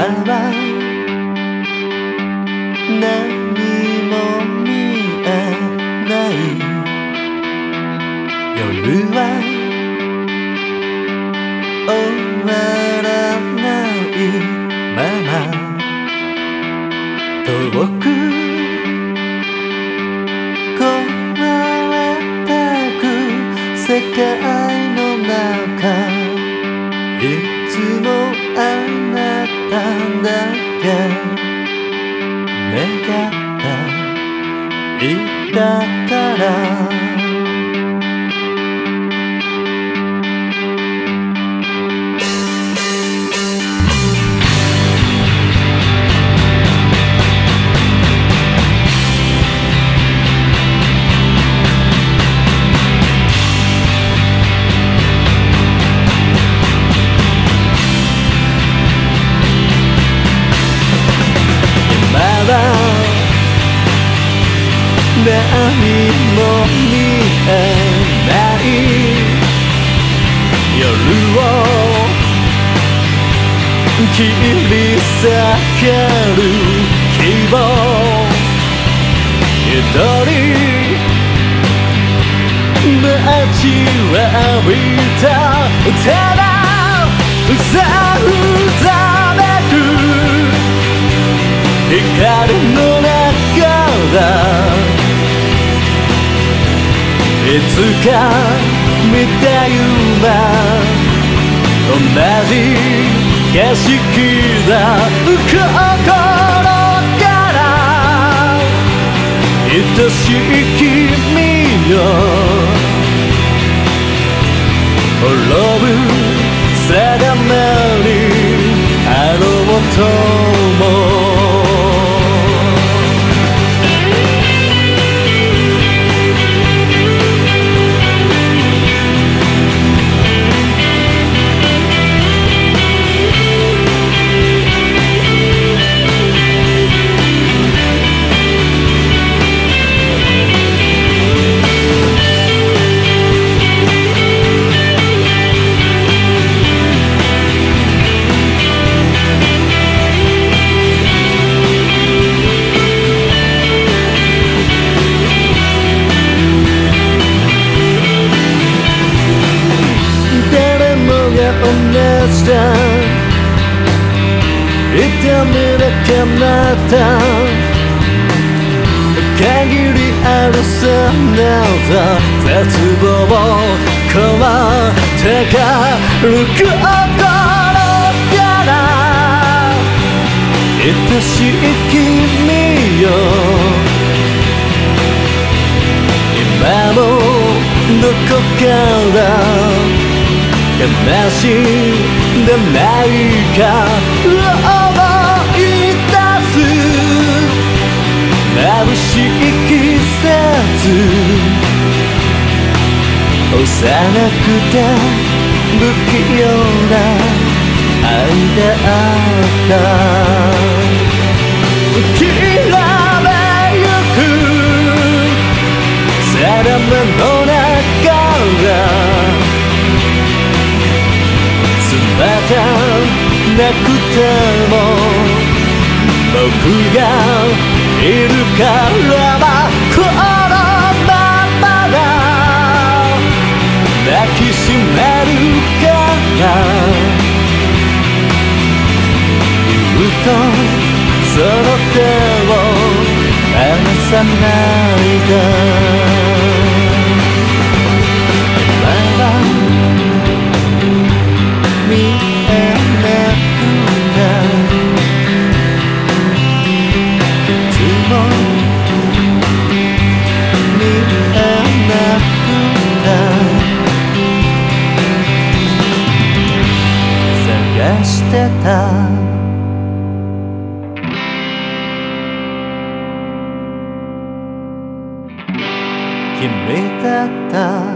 今は何も見えない。夜は終わらない。あなただけ。願っていたから。何も見えない夜を切り裂ける希望一人待ちわびたたださうざめく光の中つか見た夢。同じ景色だ心から。愛しい君。した痛みだけなった限りあるさなざ絶望を込まってかる心から愛しい君よ今もどこから悲しんでないか思い出す眩しい季節。幼くて不器用な愛であった。きらめゆく。定めの中たなくても僕がいるからばこのままだ抱きしめるから言うとその手を離さないでしてたった。